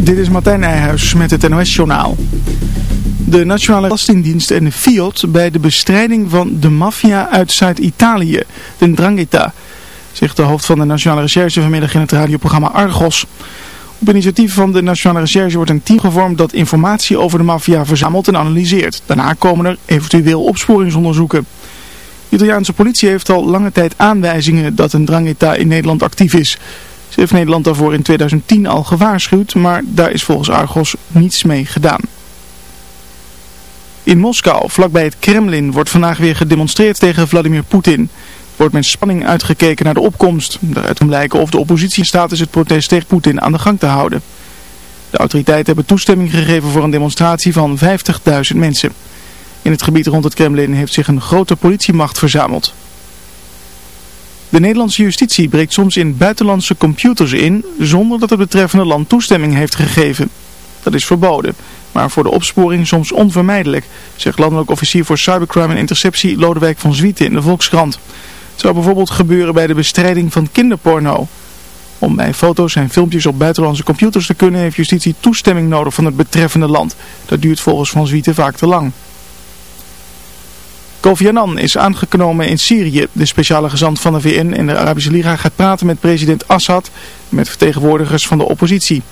Dit is Martijn Nijhuis met het NOS-journaal. De Nationale Belastingdienst en de Fiat bij de bestrijding van de maffia uit Zuid-Italië, de Ndrangheta, zegt de hoofd van de Nationale Recherche vanmiddag in het radioprogramma Argos. Op initiatief van de Nationale Recherche wordt een team gevormd dat informatie over de maffia verzamelt en analyseert. Daarna komen er eventueel opsporingsonderzoeken. De Italiaanse politie heeft al lange tijd aanwijzingen dat een Drangheta in Nederland actief is. Ze heeft Nederland daarvoor in 2010 al gewaarschuwd, maar daar is volgens Argos niets mee gedaan. In Moskou, vlakbij het Kremlin, wordt vandaag weer gedemonstreerd tegen Vladimir Poetin. Wordt met spanning uitgekeken naar de opkomst. Daaruit kan blijken of de oppositie in staat is het protest tegen Poetin aan de gang te houden. De autoriteiten hebben toestemming gegeven voor een demonstratie van 50.000 mensen. In het gebied rond het Kremlin heeft zich een grote politiemacht verzameld. De Nederlandse justitie breekt soms in buitenlandse computers in zonder dat het betreffende land toestemming heeft gegeven. Dat is verboden, maar voor de opsporing soms onvermijdelijk, zegt landelijk officier voor cybercrime en interceptie Lodewijk van Zwieten in de Volkskrant. Het zou bijvoorbeeld gebeuren bij de bestrijding van kinderporno. Om bij foto's en filmpjes op buitenlandse computers te kunnen heeft justitie toestemming nodig van het betreffende land. Dat duurt volgens Van Zwieten vaak te lang. Kofi Annan is aangenomen in Syrië. De speciale gezant van de VN en de Arabische Liga gaat praten met president Assad met vertegenwoordigers van de oppositie.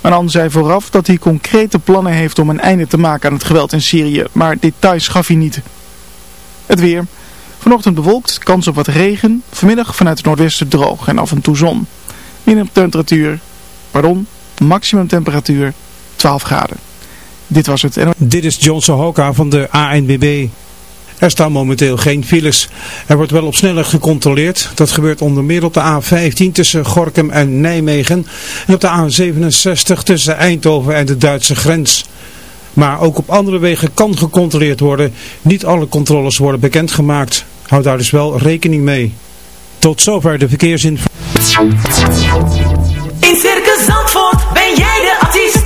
Annan zei vooraf dat hij concrete plannen heeft om een einde te maken aan het geweld in Syrië, maar details gaf hij niet. Het weer. Vanochtend bewolkt, kans op wat regen. Vanmiddag vanuit het noordwesten droog en af en toe zon. Minimumtemperatuur, pardon, maximum temperatuur 12 graden. Dit was het. Dit is John Sohoka van de ANBB. Er staan momenteel geen files. Er wordt wel op snelheid gecontroleerd. Dat gebeurt onder meer op de A15 tussen Gorkum en Nijmegen. En op de A67 tussen Eindhoven en de Duitse grens. Maar ook op andere wegen kan gecontroleerd worden. Niet alle controles worden bekendgemaakt. Houd daar dus wel rekening mee. Tot zover de verkeersinformatie. In Circus Zandvoort ben jij de artiest.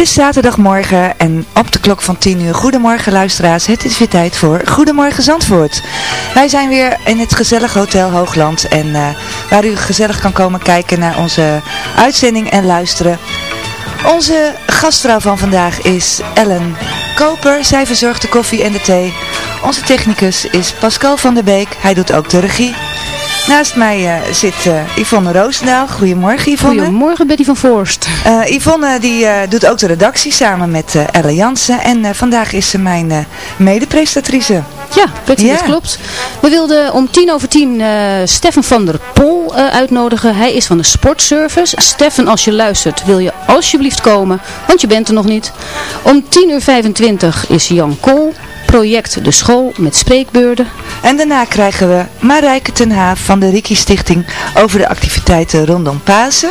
Is zaterdagmorgen en op de klok van 10 uur. Goedemorgen luisteraars, het is weer tijd voor Goedemorgen Zandvoort. Wij zijn weer in het gezellige Hotel Hoogland en eh, waar u gezellig kan komen kijken naar onze uitzending en luisteren. Onze gastvrouw van vandaag is Ellen Koper. Zij verzorgt de koffie en de thee. Onze technicus is Pascal van der Beek. Hij doet ook de regie. Naast mij eh, zit uh, Yvonne Roosendaal. Goedemorgen Yvonne. Goedemorgen Betty van Voorst. Uh, Yvonne die doet ook de redactie samen met Elle Jansen. En vandaag is ze mijn mede-prestatrice. Ja, Betty, dat klopt. We wilden om tien over tien Stefan van der Pol uitnodigen. Hij is van de sportservice. Stefan, als je luistert, wil je alsjeblieft komen, want je bent er nog niet. Om 10 uur 25 is Jan Kool project De School met spreekbeurden. En daarna krijgen we Marijke ten Haaf van de Riki Stichting over de activiteiten rondom Pasen.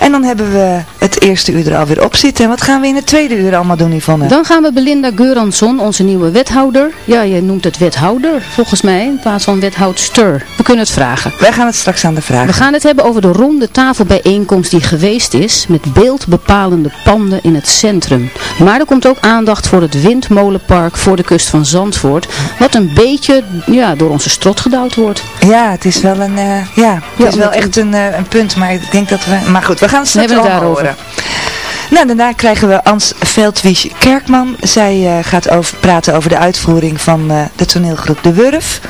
En dan hebben we het eerste uur er alweer op zitten. En wat gaan we in het tweede uur allemaal doen, Yvonne? Dan gaan we Belinda Geuransson, onze nieuwe wethouder. Ja, je noemt het wethouder, volgens mij, in plaats van wethoudster. We kunnen het vragen. Wij gaan het straks aan de vraag. We gaan het hebben over de ronde tafelbijeenkomst die geweest is, met beeldbepalende panden in het centrum. Maar er komt ook aandacht voor het windmolenpark voor de kust van Zandvoort, wat een beetje ja, door onze strot gedouwd wordt. Ja, het is wel een, uh, ja, het is wel echt een, uh, een punt, maar ik denk dat we, maar goed, we gaan het daarover. Nou, daarna krijgen we Ans Veldwies Kerkman. Zij uh, gaat over, praten over de uitvoering van uh, de toneelgroep De Wurf.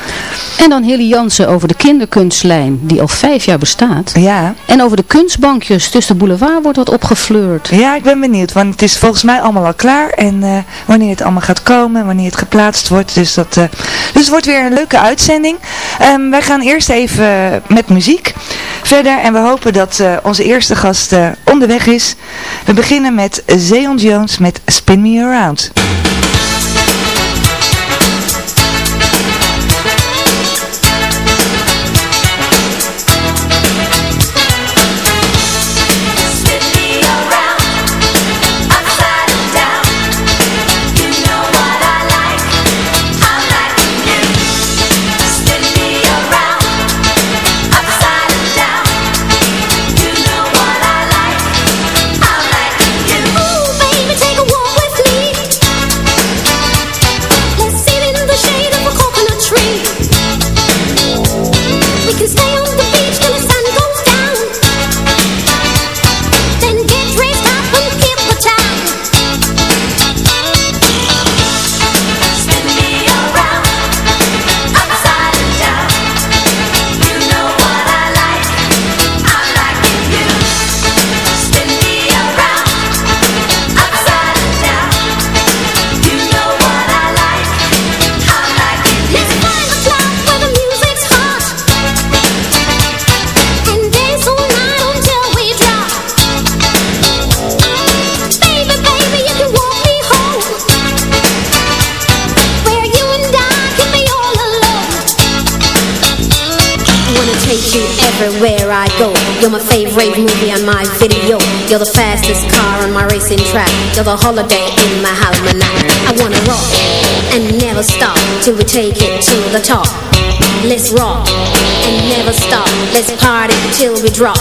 En dan Hilly Jansen over de kinderkunstlijn, die al vijf jaar bestaat. Ja. En over de kunstbankjes, dus de boulevard wordt wat opgefleurd. Ja, ik ben benieuwd, want het is volgens mij allemaal al klaar. En uh, wanneer het allemaal gaat komen, wanneer het geplaatst wordt. Dus, dat, dus het wordt weer een leuke uitzending. Um, wij gaan eerst even met muziek verder. En we hopen dat onze eerste gast onderweg is. We beginnen met Zeon Jones met Spin Me Around. You're my favorite movie on my video. You're the fastest car on my racing track. You're the holiday in my almanac I wanna rock and never stop Till we take it to the top. Let's rock and never stop. Let's party till we drop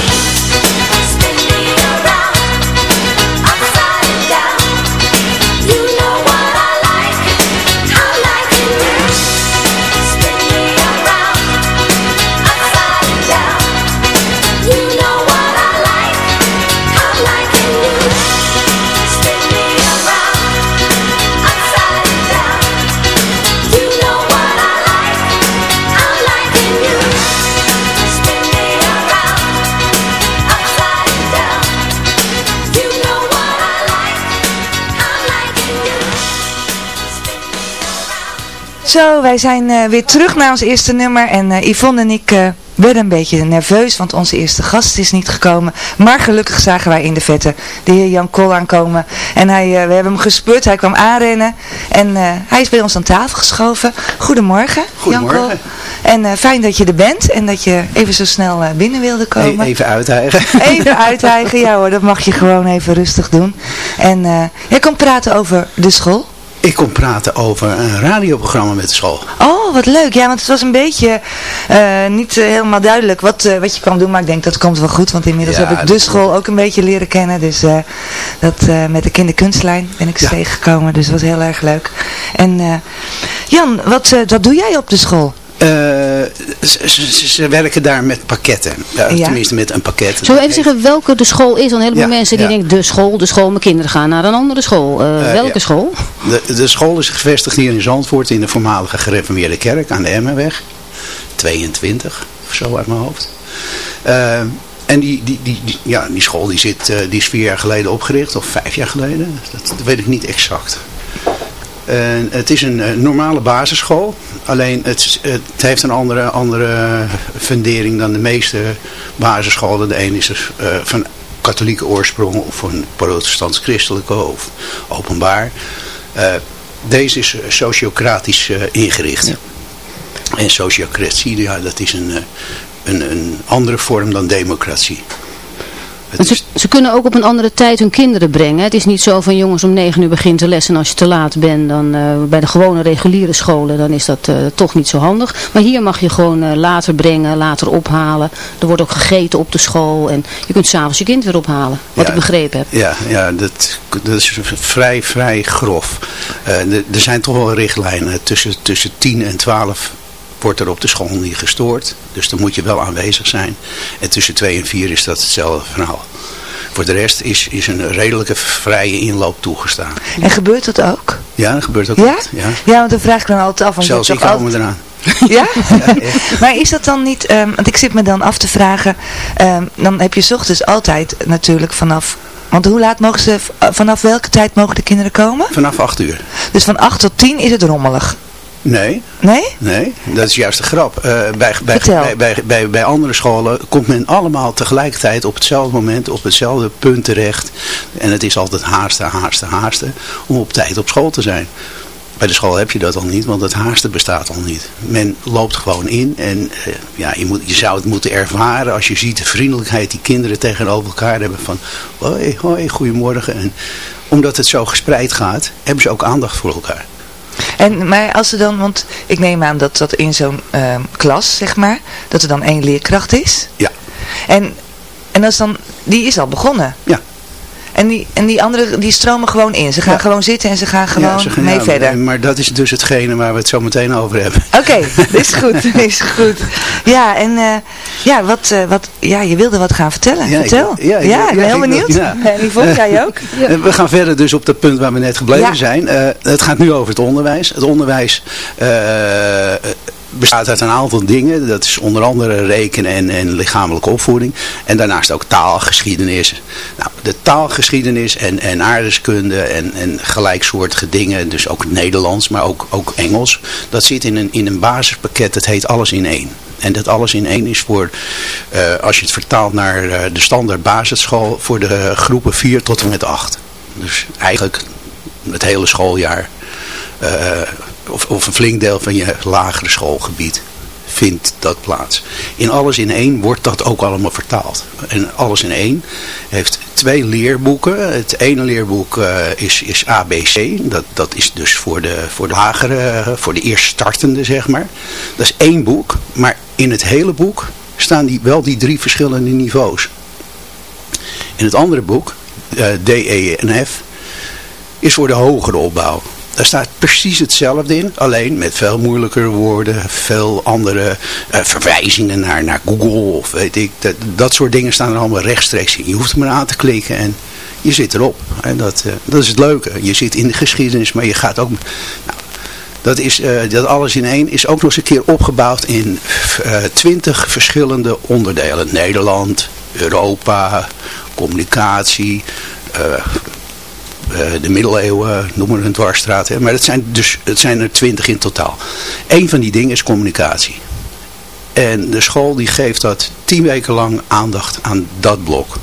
around Zo, wij zijn eh, weer terug naar ons eerste nummer en eh, Yvonne en ik eh, werden een beetje nerveus, want onze eerste gast is niet gekomen. Maar gelukkig zagen wij in de vette de heer Jan Kool aankomen. En hij, we hebben hem gespeurd, hij kwam aanrennen en hij is bij ons aan tafel geschoven. Goedemorgen, Goedemorgen. Jan Kool. En fijn dat je er bent en dat je even zo snel binnen wilde komen. even uithijgen. Even uithijgen, ja hoor, dat mag je gewoon even rustig doen. En jij komt praten over de school. Ik kom praten over een radioprogramma met de school. Oh, wat leuk. Ja, want het was een beetje uh, niet uh, helemaal duidelijk wat, uh, wat je kwam doen. Maar ik denk dat komt wel goed. Want inmiddels ja, heb ik de school ook een beetje leren kennen. Dus dat, met de kinderkunstlijn ben ik ja. tegengekomen. Dus dat was heel erg leuk. En Jan, wat, wat doe jij op de school? Uh, ze, ze, ze, werken daar met pakketten. Ja, ja. Tenminste met een pakket. Zullen we even zeggen welke de school is? Want een heleboel mensen die denken, de school, de school, mijn kinderen gaan naar een andere school. Uh, uh, welke school? De, de school is gevestigd hier in Zandvoort in de voormalige gereformeerde kerk aan de Emmerweg. 22 of zo uit mijn hoofd. en die, die, die, die, ja, die school die, zit, die is vier jaar geleden opgericht, of vijf jaar geleden. Dat, dat weet ik niet exact. Het is een uh, normale basisschool, alleen het, het, heeft een andere, andere fundering dan de meeste basisscholen. De een is dus, uh, van katholieke oorsprong of van protestants-christelijke of openbaar. deze is sociocratisch ingericht. Ja. En sociocratie, ja, dat is een, een, een andere vorm dan democratie. Ze, ze, kunnen ook op een andere tijd hun kinderen brengen. Het is niet zo van jongens om negen uur begint de les en als je te laat bent dan uh, bij de gewone reguliere scholen dan is dat uh, toch niet zo handig. Maar hier mag je gewoon uh, later brengen, later ophalen. Er wordt ook gegeten op de school en je kunt s'avonds je kind weer ophalen. Wat ja, ik begrepen heb. Ja, ja dat, dat is vrij, vrij grof. er zijn toch wel richtlijnen tussen, tussen 10 en 12 wordt er op de school niet gestoord. Dus dan moet je wel aanwezig zijn. En tussen 2 en 4 is dat hetzelfde verhaal. Voor de rest is, is een redelijke vrije inloop toegestaan. En gebeurt dat ook? Ja, dat gebeurt ook. Ja? Niet. ja? Ja, want dan vraag ik dan altijd af. Want Zelfs ik hou me eraan. Ja? ja, ja? Maar is dat dan niet, um, want ik zit me dan af te vragen, um, dan heb je ochtends altijd natuurlijk vanaf want hoe laat mogen ze, vanaf welke tijd mogen de kinderen komen? Vanaf 8 uur. Dus van 8 tot 10 is het rommelig? Nee. Nee? Nee, dat is juist de grap. Uh, bij, bij, bij, bij, bij, andere scholen komt men allemaal tegelijkertijd op hetzelfde moment, op hetzelfde punt terecht. En het is altijd haasten, haasten, haasten om op tijd op school te zijn. Bij de school heb je dat al niet, want het haasten bestaat al niet. Men loopt gewoon in en uh, ja, je, moet, je zou het moeten ervaren als je ziet de vriendelijkheid die kinderen tegenover elkaar hebben van hoi, hoi, goedemorgen. En omdat het zo gespreid gaat, hebben ze ook aandacht voor elkaar. En, maar als er dan, want ik neem aan dat dat in zo'n uh, klas, zeg maar, dat er dan één leerkracht is. Ja. En, en als dan, die is al begonnen. Ja. En die, en die anderen die stromen gewoon in. Ze gaan ja. gewoon zitten en ze gaan gewoon ja, ze gaan, mee ja, verder. Maar dat is dus hetgene waar we het zo meteen over hebben. Oké, okay, is goed, is goed. Ja, en uh, ja, wat, uh, wat, ja, je wilde wat gaan vertellen. Vertel. Ik, ja, ik, ja, ik ben heel benieuwd. Ja. Yvonne, jij ook? We gaan verder dus op dat punt waar we net gebleven zijn. Uh, het gaat nu over het onderwijs. Het onderwijs bestaat uit een aantal dingen. Dat is onder andere rekenen en, en lichamelijke opvoeding. En daarnaast ook taalgeschiedenis. Nou, de taalgeschiedenis en, en aardeskunde en, en gelijksoortige dingen. Dus ook Nederlands, maar ook, ook Engels. Dat zit in een, in een basispakket. Dat heet Alles in één. En dat alles in één is voor, uh, als je het vertaalt naar uh, de standaard basisschool, voor de groepen 4 tot en met 8. Dus eigenlijk het hele schooljaar. Uh, of, of een flink deel van je lagere schoolgebied vindt dat plaats. In Alles in één wordt dat ook allemaal vertaald. En Alles in één heeft twee leerboeken. Het ene leerboek uh, is, is ABC. Dat, dat is dus voor de, voor de lagere, voor de eerst startende zeg maar. Dat is één boek. Maar in het hele boek staan die, wel die drie verschillende niveaus. In het andere boek, uh, D, E en F, is voor de hogere opbouw. Daar staat precies hetzelfde in, alleen met veel moeilijker woorden, veel andere uh, verwijzingen naar, naar Google of weet ik. Dat, dat soort dingen staan er allemaal rechtstreeks in. Je hoeft maar aan te klikken en je zit erop. En dat, uh, dat is het leuke. Je zit in de geschiedenis, maar je gaat ook... Nou, dat, is, uh, dat alles in één is ook nog eens een keer opgebouwd in twintig verschillende onderdelen. Nederland, Europa, communicatie, eh, de middeleeuwen, noem maar een dwarsstraat. Hè. Maar het zijn, dus, het zijn er twintig in totaal. Eén van die dingen is communicatie. En de school die geeft dat tien weken lang aandacht aan dat blok.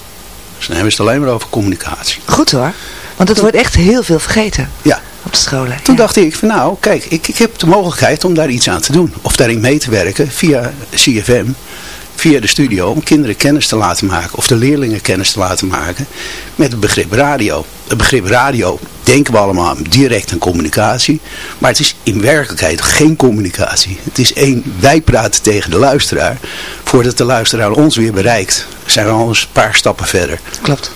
Dus dan hebben ze het alleen maar over communicatie. Goed hoor. Want het wordt echt heel veel vergeten Ja. op de scholen. Toen ja. dacht ik van nou, kijk, ik, ik heb de mogelijkheid om daar iets aan te doen. Of daarin mee te werken via CFM, via de studio. Om kinderen kennis te laten maken. Of de leerlingen kennis te laten maken met het begrip radio. Het begrip radio denken we allemaal direct aan communicatie. Maar het is in werkelijkheid geen communicatie. Het is één, wij praten tegen de luisteraar. Voordat de luisteraar ons weer bereikt, zijn we al een paar stappen verder. Klopt.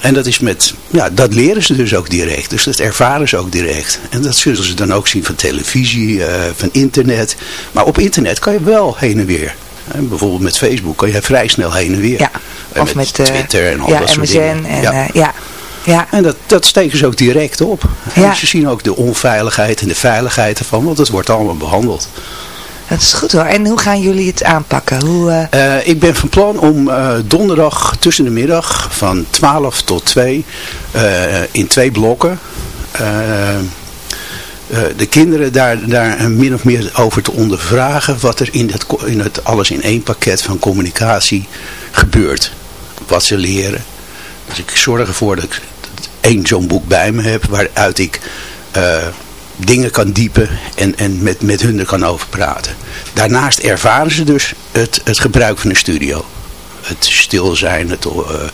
En dat is met, ja, dat leren ze dus ook direct. Dus dat ervaren ze ook direct. En dat zullen ze dan ook zien van televisie, eh, van internet. Maar op internet kan je wel heen en weer. Bijvoorbeeld met Facebook kan je vrij snel heen en weer. Ja. En Of met, eh, Twitter en al ja, dat soort MSN dingen. en ja. eh, ja. Ja, En dat, dat steken ze ook direct op. En Ja. ze zien ook de onveiligheid en de veiligheid ervan, want het wordt allemaal behandeld. dat is goed hoor. En hoe gaan jullie het aanpakken? Hoe, eh, ik ben van plan om donderdag tussen de middag van 12 tot 2 eh, in twee blokken de kinderen daar, daar min of meer over te ondervragen wat er in ko- in het alles in één pakket van communicatie gebeurt. Wat ze leren. Dus ik zorg ervoor dat ik één zo'n boek bij me heb waaruit ik eh, dingen kan diepen en, en met, met hun er kan over praten. Daarnaast ervaren ze dus het, het gebruik van een studio. Het stil zijn, het, eh, eh,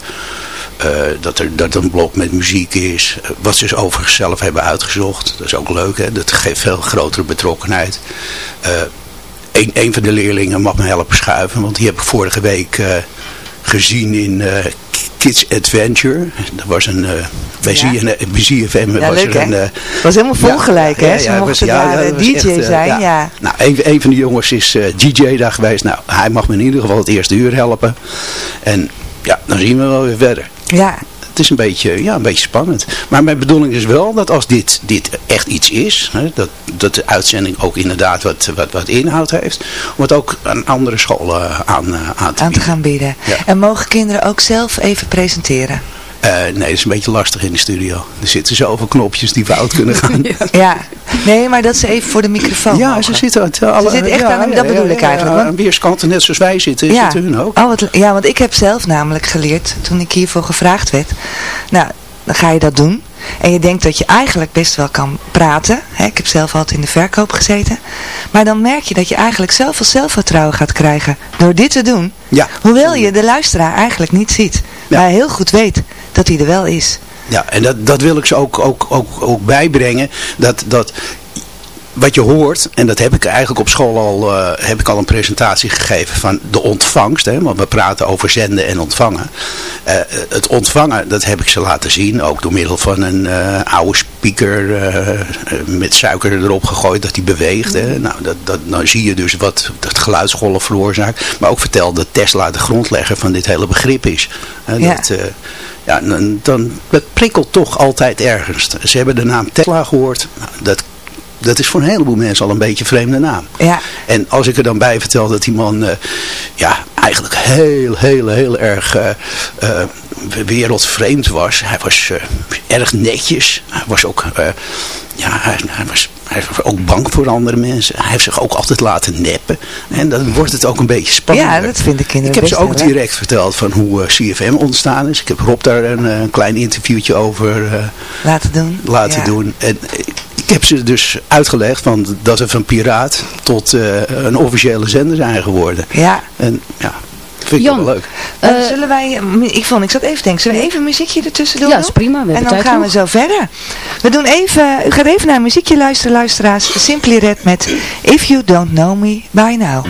dat er dat een blok met muziek is. eh, wat ze dus overigens zelf hebben uitgezocht. Dat is ook leuk, hè? dat geeft veel grotere betrokkenheid. Eh, een, een van de leerlingen mag me helpen schuiven, want die heb ik vorige week eh, gezien in eh, Kids Adventure. Dat was een, eh bij, Ja. ZFM Ja, was leuk, er een... hè? eh, was helemaal vol gelijk, hè? Ze het mochten daar, eh, DJ echt, eh, zijn, ja. Nou, een, een van de jongens is eh, DJ daar geweest. Nou, hij mag me in ieder geval het eerste uur helpen. En ja, dan zien we wel weer verder. Ja, Het is een beetje, ja, een beetje spannend. Maar mijn bedoeling is wel dat als dit, dit echt iets is, hè, dat, dat de uitzending ook inderdaad wat, wat, wat inhoud heeft, om het ook aan andere scholen eh, aan, eh, aan te aan te bieden. gaan bieden. Ja. En mogen kinderen ook zelf even presenteren? Eh, nee, dat is een beetje lastig in de studio. Er zitten zoveel knopjes die fout kunnen gaan. Ja. Nee, maar dat ze even voor de microfoon Ja, mogen. ze zitten, alle, Ze zitten echt aan dat bedoel ik eigenlijk, want- Aan weerskanten, net zoals wij zitten, Ja. zitten hun ook. Oh, wat, ja, want ik heb zelf namelijk geleerd, toen ik hiervoor gevraagd werd. Nou, dan ga je dat doen. En je denkt dat je eigenlijk best wel kan praten. Hè? Ik heb zelf altijd in de verkoop gezeten. Maar dan merk je dat je eigenlijk zoveel zelfvertrouwen gaat krijgen door dit te doen. Ja. Hoewel je de luisteraar eigenlijk niet ziet. Ja. Maar heel goed weet dat hij er wel is. Ja, en dat, dat wil ik ze ook, ook, ook, ook bijbrengen. Dat, dat wat je hoort, en dat heb ik eigenlijk op school al, eh, heb ik al een presentatie gegeven van de ontvangst. Hè, want we praten over zenden en ontvangen. Eh, het ontvangen, dat heb ik ze laten zien. Ook door middel van een eh, oude speaker met suiker erop gegooid dat die beweegt. Hè. Nou, dat, dat, dan zie je dus wat dat geluidsgolven veroorzaakt. Maar ook vertel dat Tesla de grondlegger van dit hele begrip is. Ja. dat, ja, dan, dan, dat prikkelt toch altijd ergens. Ze hebben de naam Tesla gehoord. Nou, dat, dat is voor een heleboel mensen al een beetje een vreemde naam. Ja, En als ik er dan bij vertel dat die man eh, ja, eigenlijk heel, heel, heel erg eh, eh, wereldvreemd was. Hij was erg netjes. Hij was ook, ja, hij, hij was, hij was ook bang voor andere mensen. Hij heeft zich ook altijd laten neppen. En dan wordt het ook een beetje spannend. ja dat vinden kinderen Ik heb ze ook direct verteld van hoe CFM ontstaan is. Ik heb Rob daar een, eh, klein interviewtje over laten doen. laten Ja. doen. En ik heb ze dus uitgelegd van dat we van piraat tot eh, een officiële zender zijn geworden. Ja. En ja, vind ik Jan, wel leuk. Eh, Eh, zullen wij, ik vond, ik zat even te denken, zullen we even een muziekje ertussen doen? Ja, is prima. We En dan tijd gaan we zo verder. We doen even, u gaat even naar een muziekje luisteren, luisteraars. Simply Red met If You Don't Know Me By Now.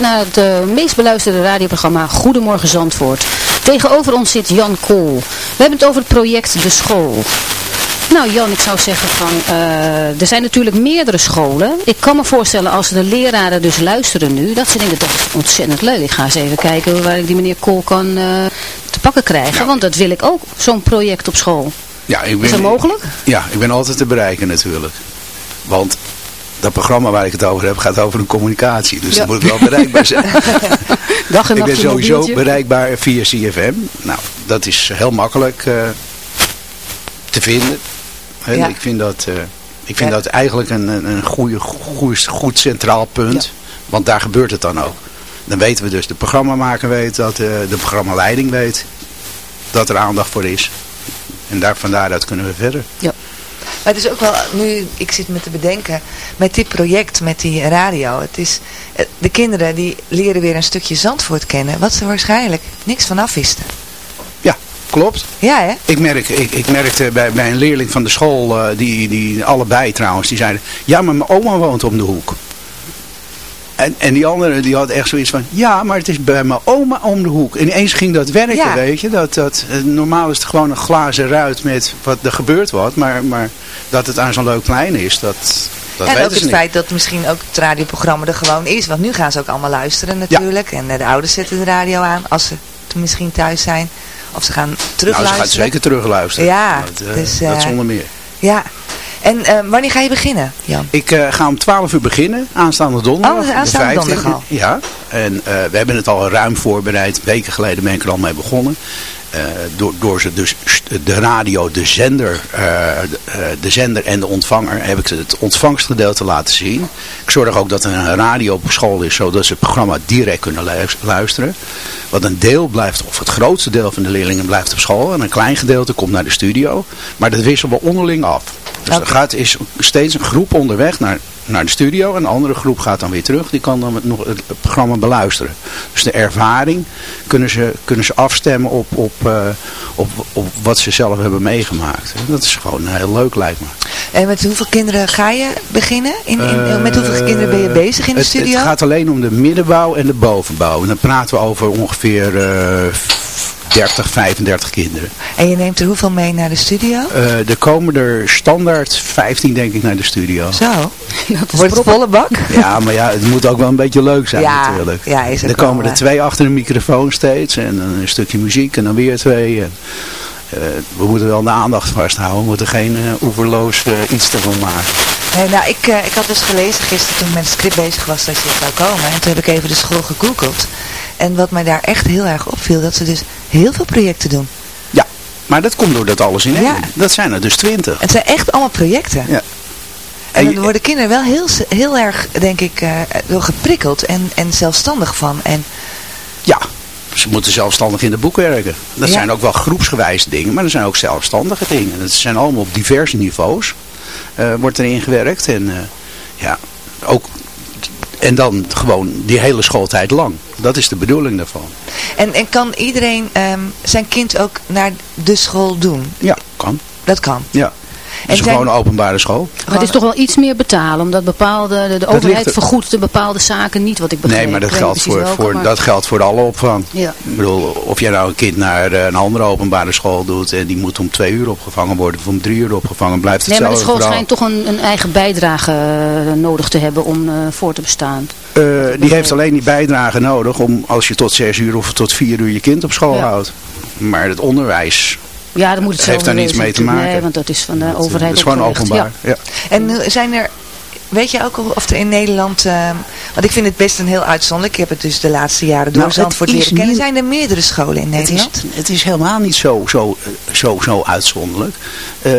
Luistert naar het eh, meest beluisterde radioprogramma Goedemorgen Zandvoort. Tegenover ons zit Jan Kool. We hebben het over het project De School. Nou Jan, ik zou zeggen van, eh, er zijn natuurlijk meerdere scholen. Ik kan me voorstellen als de leraren dus luisteren nu, dat ze denken dat is ontzettend leuk. Ik ga eens even kijken waar ik die meneer Kool kan eh, te pakken krijgen, want dat wil ik ook, zo'n project op school. Ja, ik ben, Is dat mogelijk? Ja, ik ben altijd te bereiken natuurlijk. Want dat programma waar ik het over heb gaat over een communicatie. Dus Ja. dan moet ik wel bereikbaar zijn. Dag en ik ben sowieso mobieltje. bereikbaar via CFM. Nou, dat is heel makkelijk eh, te vinden. Ja. Ik vind dat, eh, ik vind Ja. dat eigenlijk een, een, goede, goeie, goed centraal punt. Want daar gebeurt het dan ook. Dan weten we dus, de programmamaker weet dat, eh, de programmaleiding weet dat er aandacht voor is. En daar, van daaruit kunnen we verder. Maar het is ook wel, nu ik zit me te bedenken, met dit project, met die radio. Het is, eh, de kinderen die leren weer een stukje Zandvoort kennen, wat ze waarschijnlijk niks van afwisten. Ja, klopt. Ja hè? Ik, merk, ik, ik merkte bij, bij een leerling van de school, eh, die, die allebei trouwens, die zeiden, ja maar mijn oma woont om de hoek. En, en die andere die had echt zoiets van, ja maar het is bij mijn oma om de hoek. En ineens ging dat werken, Ja. weet je. Dat, dat, eh, normaal is het gewoon een glazen ruit met wat er gebeurt wat. Maar, maar dat het aan zo'n leuk plein is, dat, dat en ook het niet. feit dat misschien ook het radioprogramma er gewoon is. Want nu gaan ze ook allemaal luisteren natuurlijk. En de ouders zetten de radio aan als ze misschien thuis zijn. Of ze gaan nou, ze terugluisteren. gaat zeker terugluisteren. Ja, dat, eh, dus, dat eh, zonder meer. Ja. En eh, wanneer ga je beginnen, Jan? Ik eh, ga om 12 uur beginnen, aanstaande donderdag. Oh, aanstaande de 15e. donderdag al. Ja, en eh, we hebben het al ruim voorbereid. Weken geleden ben ik er al mee begonnen. Eh, door, door ze dus de radio, de zender, eh, de, eh, de zender en de ontvanger heb ik het ontvangstgedeelte laten zien. Ik zorg ook dat er een radio op school is, zodat ze het programma direct kunnen lu- luisteren. Want een deel blijft, of het grootste deel van de leerlingen blijft op school. En een klein gedeelte komt naar de studio. Maar dat wisselen we onderling af. Dus er gaat, is steeds een groep onderweg naar naar de studio en de andere groep gaat dan weer terug. Die kan dan het, nog het programma beluisteren. Dus de ervaring kunnen ze, kunnen ze afstemmen op, op, eh, op, op wat ze zelf hebben meegemaakt. Dat is gewoon heel leuk lijkt me. En met hoeveel kinderen ga je beginnen? In, in, met hoeveel kinderen ben je bezig in de het, studio? Het gaat alleen om de middenbouw en de bovenbouw. En dan praten we over ongeveer 30, 35 kinderen. En je neemt er hoeveel mee naar de studio? Uh, er komen er standaard 15 denk ik naar de studio. Zo, wordt het volle bak? Ja, maar ja, het moet ook wel een beetje leuk zijn ja, natuurlijk. Ja, is er komen er twee achter de microfoon steeds en een stukje muziek en dan weer twee. En, uh, we moeten wel de aandacht vasthouden, we moeten geen uh, oeverloos iets te doen maken. Nee, nou, ik, ik had dus gelezen gisteren toen ik met het script bezig was dat je zou komen. En toen heb ik even de school gegoogeld. En wat mij daar echt heel erg opviel, dat ze dus heel veel projecten doen. Ja, maar dat komt doordat alles in één. Ja. Dat zijn er dus twintig. Het zijn echt allemaal projecten. Ja. En, en dan worden kinderen wel heel, heel erg, denk ik, door geprikkeld en, en zelfstandig van. En... Ja, ze moeten zelfstandig in de boek werken. Dat ja. zijn ook wel groepsgewijs dingen, maar er zijn ook zelfstandige dingen. Dat zijn allemaal op diverse niveaus. Uh, wordt erin gewerkt. En uh, ja, ook en dan gewoon die hele schooltijd lang. Dat is de bedoeling daarvan. En, en kan iedereen um, zijn kind ook naar de school doen? Ja, kan. Dat kan? Ja. Het is gewoon een openbare school. Maar het is toch wel iets meer betalen, omdat bepaalde, de, de overheid vergoedt de bepaalde zaken niet, wat ik begrijp. Nee, maar dat, geldt voor, welke, voor, maar... dat geldt voor alle opvang. Ja. Ik bedoel, of jij nou een kind naar uh, een andere openbare school doet en die moet om twee uur opgevangen worden of om drie uur opgevangen, blijft hetzelfde Nee, maar de school schijnt toch een, een, eigen bijdrage uh, nodig te hebben om uh, voor te bestaan. die heeft alleen die bijdrage nodig om als je tot zes uur of tot vier uur je kind op school ja. houdt. Maar het onderwijs ja, dat moet het heeft daar niets mee te maken. Nee, want dat is van de overheid Het is gewoon openbaar. Ja. ja. En zijn er, weet je ook of er in Nederland, uh, want ik vind het best een heel uitzonderlijk. Ik heb het dus de laatste jaren door nou, Zandvoort leren kennen. Niet, zijn er meerdere scholen in Nederland? Het is, het is helemaal niet zo, zo, zo, zo uitzonderlijk. Uh,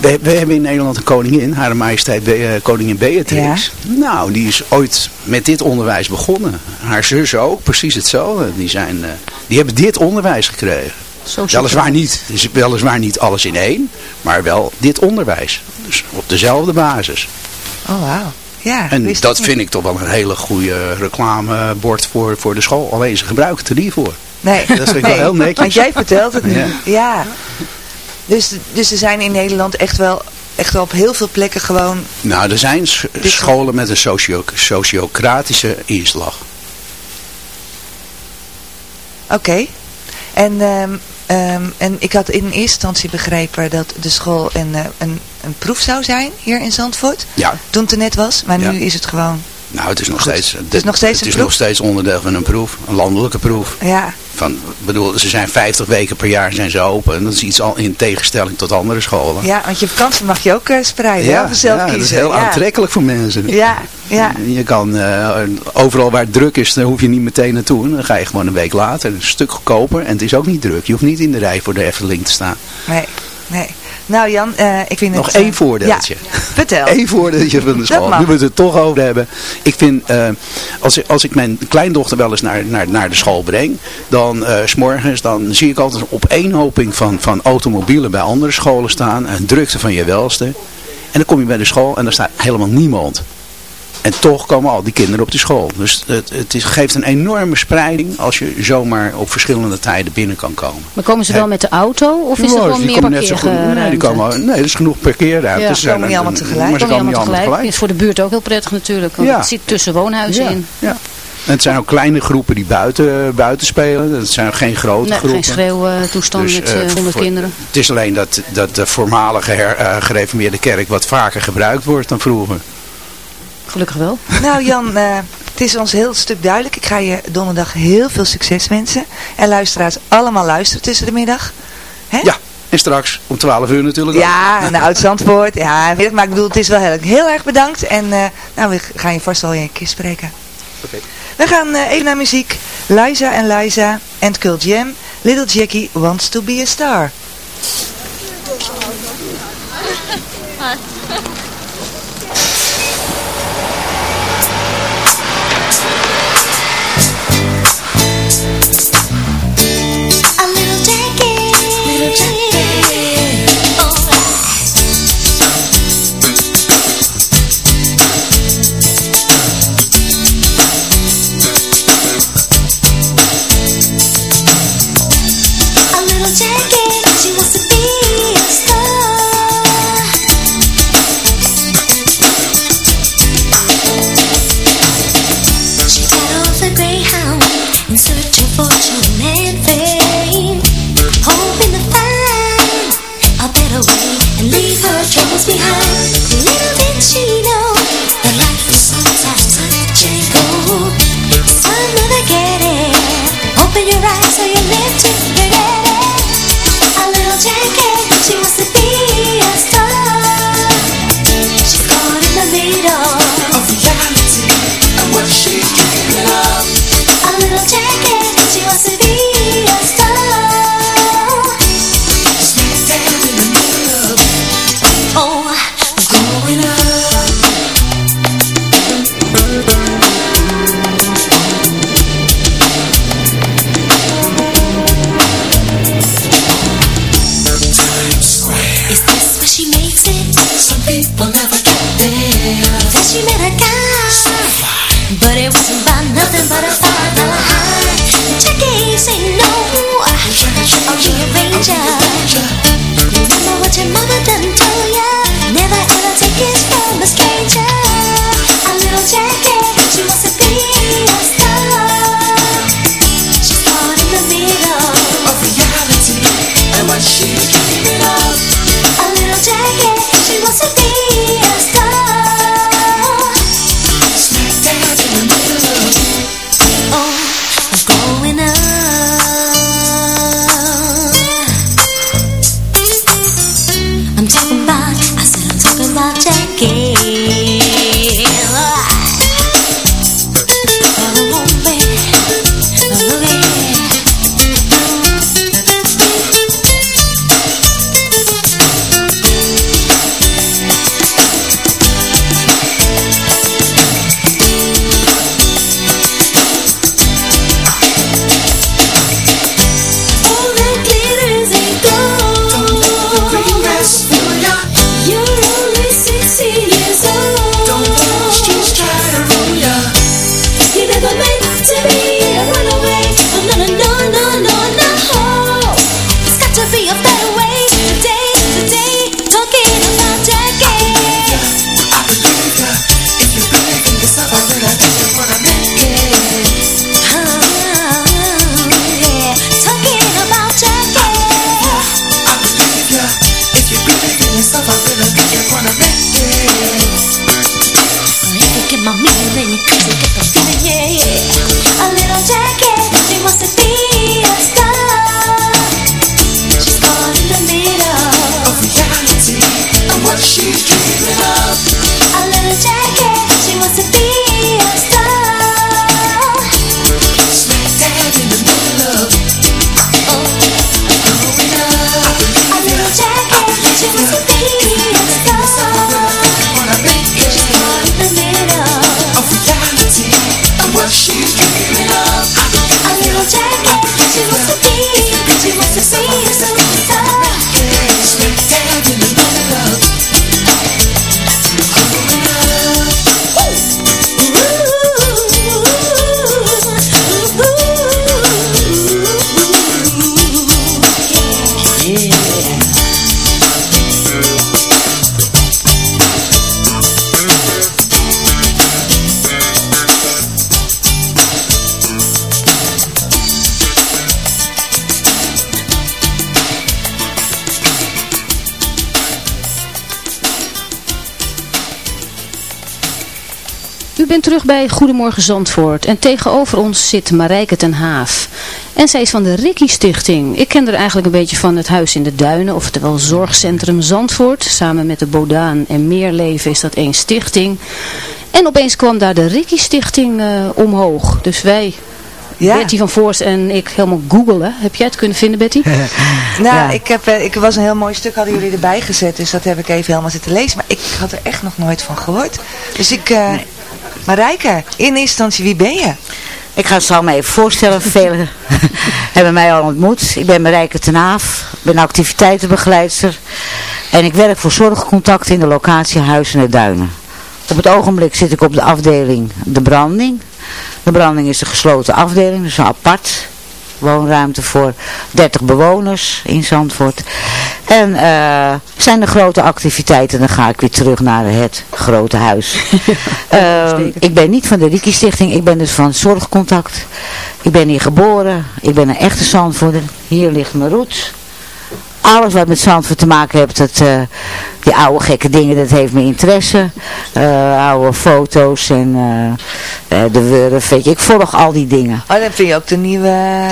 we, we, hebben in Nederland een koningin, haar majesteit Be koningin Beatrix. Ja. Nou, die is ooit met dit onderwijs begonnen. Haar zus ook, precies hetzelfde. Die, zijn, uh, die hebben dit onderwijs gekregen. Weliswaar niet, dus weliswaar niet alles in één, maar wel dit onderwijs. Dus op dezelfde basis. Oh, wauw. Ja, en dat vind ik toch wel een hele goede reclamebord voor, voor de school. Alleen ze gebruiken het er niet voor. Nee, dat vind ik nee, wel heel netjes. Want jij vertelt het nu. Ja. ja. Dus, dus er zijn in Nederland echt wel, echt wel op heel veel plekken gewoon... Nou, er zijn scholen met een socio sociocratische inslag. Oké. Okay. En, um, um, en ik had in eerste instantie begrepen dat de school een, een, een proef zou zijn hier in Zandvoort. Ja. Toen het er net was. Maar ja. nu is het gewoon... Nou, het is nog Goed. steeds, Het is nog steeds het is nog steeds onderdeel van een proef. Een landelijke proef. Ja. Van, bedoel, ze zijn 50 weken per jaar zijn ze open. En dat is iets al in tegenstelling tot andere scholen. Ja, want je vakantie mag je ook uh, spreiden. Ja, zelf ja, dat is heel ja. aantrekkelijk voor mensen. Ja, ja. Je kan uh, overal waar het druk is, daar hoef je niet meteen naartoe. Dan ga je gewoon een week later. Een stuk goedkoper. En het is ook niet druk. Je hoeft niet in de rij voor de Efteling te staan. Nee, nee. Nou Jan, uh, ik vind Nog het... één voordeeltje. Ja, vertel. Eén voordeeltje van de school. Nu we het er toch over hebben. Ik vind, uh, als, ik, als ik mijn kleindochter wel eens naar, naar, naar de school breng, dan uh, s'morgens, dan zie ik altijd een opeenhoping van, van automobielen bij andere scholen staan. Een drukte van je welste. En dan kom je bij de school en daar staat helemaal niemand. En toch komen al die kinderen op de school. Dus het, het is, geeft een enorme spreiding als je zomaar op verschillende tijden binnen kan komen. Maar komen ze wel met de auto of is er Ja, gewoon die meer komen net zo goed. Nee, die parkeerruimte? komen, nee, er is genoeg parkeerruimte. Ja, Ze zijn komen niet allemaal tegelijk. Maar ze Komen niet allemaal tegelijk. Het is voor de buurt ook heel prettig natuurlijk, want Ja. het zit tussen woonhuizen Ja, in. ja. En het zijn ook kleine groepen die buiten, buiten spelen. Het zijn geen grote Nee, groepen. geen schreeuwtoestand Dus, met uh, 100 voor- kinderen. Het is alleen dat, dat de voormalige her, eh, gereformeerde kerk wat vaker gebruikt wordt dan vroeger. Gelukkig wel. Nou Jan, eh, het is ons heel stuk duidelijk. Ik ga je donderdag heel veel succes wensen. En luisteraars allemaal luisteren tussen de middag. Hè? Ja, en straks om 12 uur natuurlijk. Ja, naar Oud-Zandvoort. Ja, weet ik, maar ik bedoel, het is wel heel, heel erg bedankt. En eh, nou, we gaan je vast wel een keer spreken. Oké. We gaan eh, even naar muziek. Liza en Liza and Cult Jam. Little Jackie wants to be a star. troubles behind. Terug bij Goedemorgen Zandvoort en tegenover ons zit Marijke ten Haaf. En zij is van de Ricky Stichting. Ik ken haar eigenlijk een beetje van het Huis in de Duinen, oftewel Zorgcentrum Zandvoort. Samen met de Bodaan en Meerleven is dat één stichting. En opeens kwam daar de Ricky Stichting uh, omhoog. Dus wij ja. Betty van Voorst en ik helemaal googelen. Heb jij het kunnen vinden, Betty? nou, ik, heb, eh, ik was een heel mooi stuk, hadden jullie erbij gezet. Dus dat heb ik even helemaal zitten lezen. Maar ik had er echt nog nooit van gehoord. Dus ik, uh, Marijke, in eerste instantie, wie ben je? Ik ga het zo maar even voorstellen. Velen hebben mij al ontmoet. Ik ben Marijke Tenaaf. Ik ben activiteitenbegeleidster. En ik werk voor zorgcontact in de locatie Huizen en Duinen. Op het ogenblik zit ik op de afdeling de branding. De branding is een gesloten afdeling, dus apart woonruimte voor 30 bewoners in Zandvoort. En uh, zijn er grote activiteiten, dan ga ik weer terug naar het grote huis. uh, ik ben niet van de Riki Stichting, ik ben dus van Zorgcontact. Ik ben hier geboren, ik ben een echte Zandvoorter. Hier ligt mijn roots alles wat met Zandvoort te maken heeft, dat, uh, die oude gekke dingen, dat heeft me interesse. Uh, oude foto's en uh, de Wurf, ik volg al die dingen. Oh, dan vind je ook de nieuwe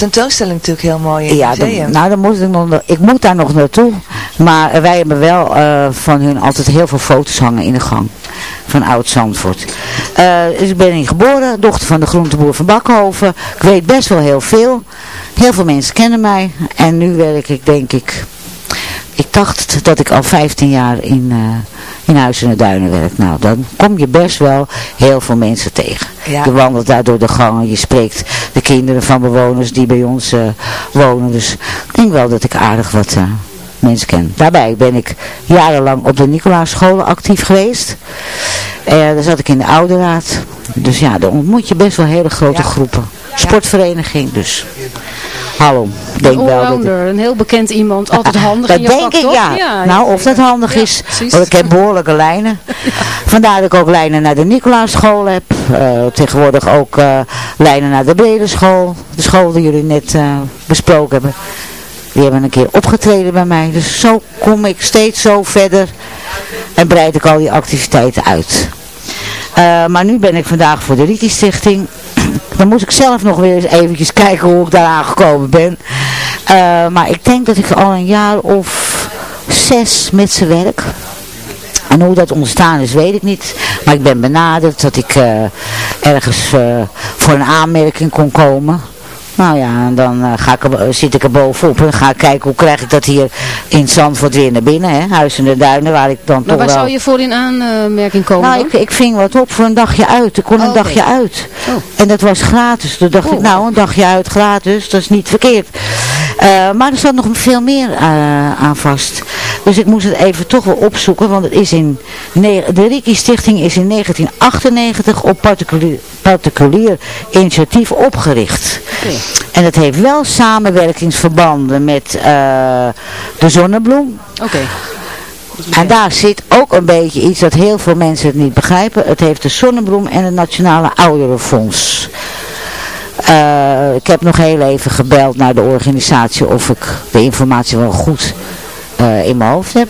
tentoonstelling natuurlijk heel mooi in ja, dan, nou, dan moet ik, nog, ik moet daar nog naartoe. Maar wij hebben wel van hun altijd heel veel foto's hangen in de gang. van Oud-Zandvoort. Eh, dus ik ben hier geboren, dochter van de groenteboer van Bakkenhoven. Ik weet best wel heel veel. Heel veel mensen kennen mij. En nu werk ik denk ik... Ik dacht dat ik al 15 jaar in, uh, in Huizen en Duinen werk. Nou, dan kom je best wel heel veel mensen tegen. Je wandelt daar door de gangen, je spreekt de kinderen van bewoners die bij ons uh, wonen. Dus ik denk wel dat ik aardig wat uh, mensen ken. Daarbij ben ik jarenlang op de Nicolaas actief geweest. daar zat ik in de ouderraad. Dus ja, dan ontmoet je best wel hele grote ja. groepen. Sportvereniging dus. Hallo. Denk een wel dat een heel bekend iemand, altijd handig dat in je denk vak, ik, toch? ja. ja. Nou, of dat handig Ja, is. precies. Want ik heb behoorlijke lijnen. Vandaar dat ik ook lijnen naar de Nicolaaschool heb. Eh, tegenwoordig ook eh, lijnen naar de Brede School. De school die jullie net eh, besproken hebben. Die hebben een keer opgetreden bij mij. Dus zo kom ik steeds zo verder. En breid ik al die activiteiten uit. Maar nu ben ik vandaag voor de Riki Stichting. Dan moet ik zelf nog weer eens eventjes kijken hoe ik daar aangekomen ben. Eh, maar ik denk dat ik al een jaar of zes met ze werk. En hoe dat ontstaan is, weet ik niet. Maar ik ben benaderd dat ik eh, ergens eh, voor een aanmerking kon komen. Nou ja, en dan eh, ga ik er, zit ik er bovenop en ga ik kijken hoe krijg ik dat hier in Zandvoort weer naar binnen. Hè? Huis in de Duinen, waar ik dan Maar toch waar wel... zou je voor in aanmerking komen Nou, ik, ik ving wat op voor een dagje uit. Ik kon een Oh, dagje uit. Oh. En dat was gratis. Toen dacht ik, nou, een dagje uit gratis, dat is niet verkeerd. Eh, maar er zat nog veel meer eh, aan vast. Dus ik moest het even toch wel opzoeken, want het is in... De Riki Stichting is in 1998 op particulier, particulier initiatief opgericht. En het heeft wel samenwerkingsverbanden met eh, de Zonnebloem. Oké. En daar zit ook een beetje iets dat heel veel mensen het niet begrijpen. Het heeft de Zonnebloem en het Nationale Ouderenfonds. Eh, ik heb nog heel even gebeld naar de organisatie of ik de informatie wel goed eh, in mijn hoofd heb.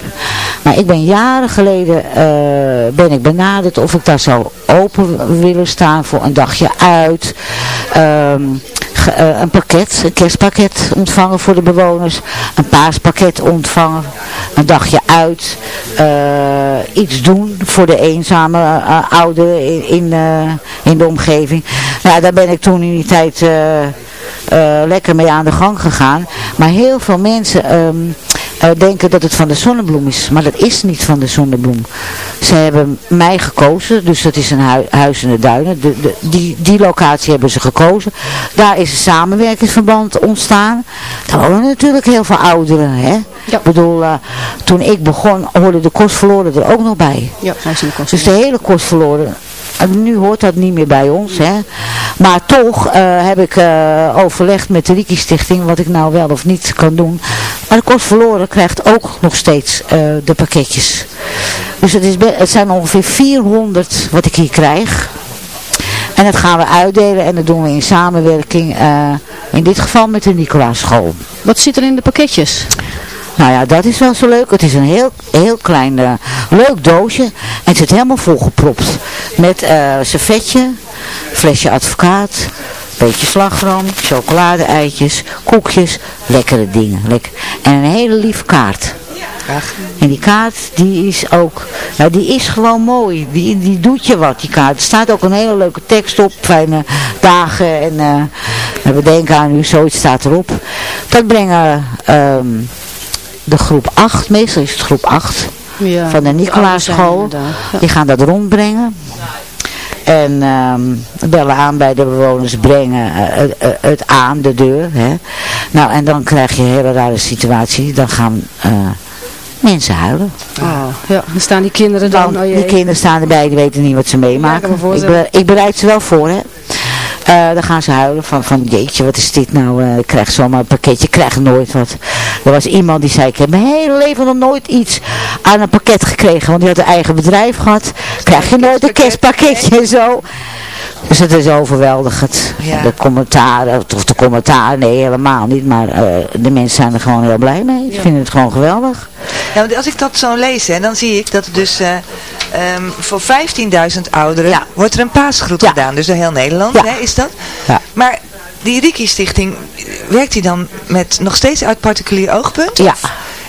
Maar ik ben jaren geleden eh, ben ik benaderd of ik daar zou open willen staan voor een dagje uit. Ehm, eh, een pakket, een kerstpakket ontvangen voor de bewoners. Een paaspakket ontvangen. Een dagje uit. eh, iets doen voor de eenzame eh, ouderen in, in, eh, in de omgeving. Nou, daar ben ik toen in die tijd eh, eh, lekker mee aan de gang gegaan. Maar heel veel mensen ehm, eh, denken dat het van de zonnebloem is. Maar dat is niet van de zonnebloem. Ze hebben mij gekozen, dus dat is een hui- huis in de duinen. De, de, die, die locatie hebben ze gekozen. Daar is een samenwerkingsverband ontstaan. Daar wonen natuurlijk heel veel ouderen. Hè? Ik bedoel, eh, toen ik begon hoorde de kost verloren er ook nog bij. Ja, de kost. Dus de hele kost verloren. En nu hoort dat niet meer bij ons. Hè. Maar toch eh, heb ik eh, overlegd met de Riki Stichting wat ik nou wel of niet kan doen. Maar de verloren krijgt ook nog steeds eh, de pakketjes. Dus het, is het zijn ongeveer 400 wat ik hier krijg. En dat gaan we uitdelen en dat doen we in samenwerking. eh, in dit geval met de Nicolaaschool. Wat zit er in de pakketjes? Nou ja, dat is wel zo leuk. Het is een heel, heel klein, eh, leuk doosje. En het zit helemaal volgepropt. Met servetje, flesje advocaat, beetje slagroom, chocolade-eitjes, koekjes, lekkere dingen. Lekker. En een hele lieve kaart. En die kaart, die is ook, nou die is gewoon mooi. Die, die doet je wat, die kaart. Er staat ook een hele leuke tekst op, fijne dagen en, eh, we denken aan u, zoiets staat erop. Dat brengen ehm, de groep 8, meestal is het groep 8 Ja, van de inderdaad. Ja. Die gaan dat rondbrengen. En ehm, bellen aan bij de bewoners, brengen eh, het- eh, het aan, de deur. Hè. Nou, en dan krijg je een hele rare situatie. Dan gaan eh, mensen huilen. Oh, ja, dan staan die kinderen dan. Oh die kinderen staan erbij, die weten niet wat ze meemaken. ik, ik bereid ze wel voor, hè. Eh, dan gaan ze huilen van, van jeetje, wat is dit nou? Eh, ik krijg zomaar een pakketje, ik krijg nooit wat. Er was iemand die zei, ik heb mijn hele leven nog nooit iets aan een pakket gekregen. Want die had een eigen bedrijf gehad. Krijg je nooit een kerstpakketje en zo. Dus het is overweldigend. Ja. De commentaren, of de commentaar, nee helemaal niet. Maar eh, de mensen zijn er gewoon heel blij mee. Ze vinden het gewoon geweldig. Ja, want als ik dat zo lees, hè, dan zie ik dat er dus eh, ehm, voor 15.000 ouderen Ja. wordt er een paasgroet Ja. gedaan. Dus door heel Nederland, Ja. hè, is dat? Ja. Maar die Riki Stichting, werkt die dan met nog steeds uit particulier oogpunt? Ja.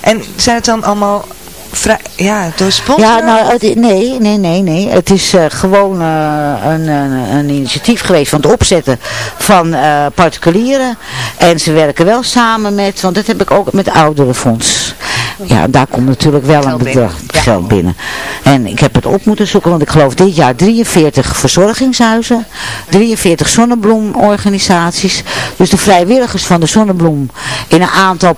En zijn het dan allemaal vrij, ja, door sponsor? Ja, nou, het, nee, nee, nee, nee. Het is uh, gewoon uh, een, een, een, initiatief geweest van het opzetten van uh, particulieren. En ze werken wel samen met, want dat heb ik ook met de ouderenfonds. Ja, daar komt natuurlijk wel een bedrag geld binnen. En ik heb het op moeten zoeken, want ik geloof dit jaar 43 verzorgingshuizen, 43 zonnebloemorganisaties. Dus de vrijwilligers van de zonnebloem in een aantal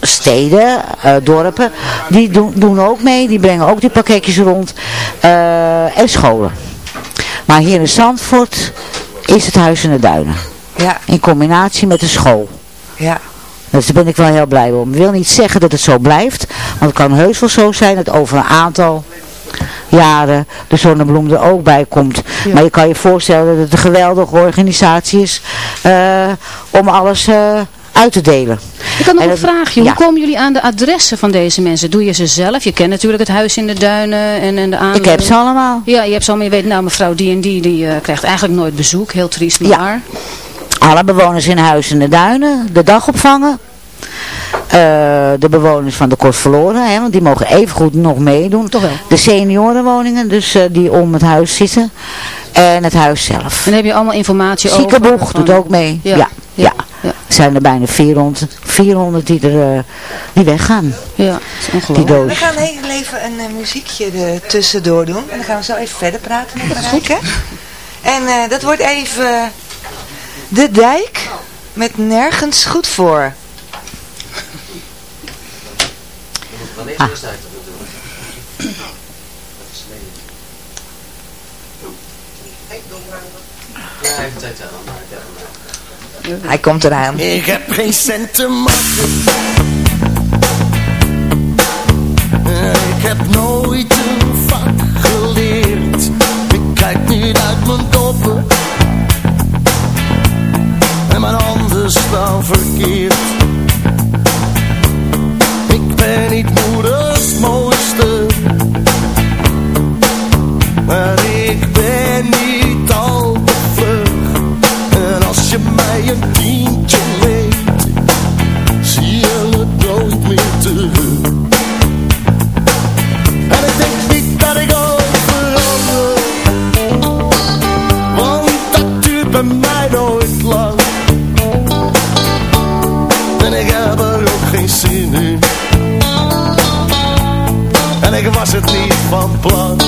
steden, uh, dorpen, die doen, doen ook mee. Die brengen ook die pakketjes rond. Uh, en scholen. Maar hier in Zandvoort is het Huis in de Duinen. Ja. In combinatie met de school. Ja. Dus daar ben ik wel heel blij om. Ik wil niet zeggen dat het zo blijft. Want het kan heus wel zo zijn dat over een aantal jaren de zonnebloem er ook bij komt. Ja. Maar je kan je voorstellen dat het een geweldige organisatie is uh, om alles uh, uit te delen. Ik had nog en een vraagje. Ja. Hoe komen jullie aan de adressen van deze mensen? Doe je ze zelf? Je kent natuurlijk het huis in de duinen en, en de aan. Ik heb ze allemaal. Ja, je hebt ze allemaal. Je weet, nou mevrouw die en die, die uh, krijgt eigenlijk nooit bezoek. Heel triest maar. Ja. Alle bewoners in huis in de duinen. De dag opvangen. Uh, de bewoners van de Kort Verloren, hè, want die mogen evengoed nog meedoen. Toch wel. De seniorenwoningen, dus uh, die om het huis zitten. En het huis zelf. En dan heb je allemaal informatie over? Ziekenboeg doet ook mee. Ja. ja. ja. Ja. Er zijn er bijna 400, 400 die er uh, die weggaan. Ja, die dood. We gaan heel even een uh, muziekje er tussendoor doen. En dan gaan we zo even verder praten met Rijke. En uh, dat wordt even De Dijk met Nergens Goed Voor. Wanneer is de tijd natuurlijk? Ja, even tijd dan. Hij komt eraan. Ik heb geen cent te maken. Ik heb nooit een vak geleerd. Ik kijk niet uit mijn doppen. En mijn handen staan verkeerd. Ik ben niet moeders mooiste. Maar ik ben niet En ik was het niet van plan.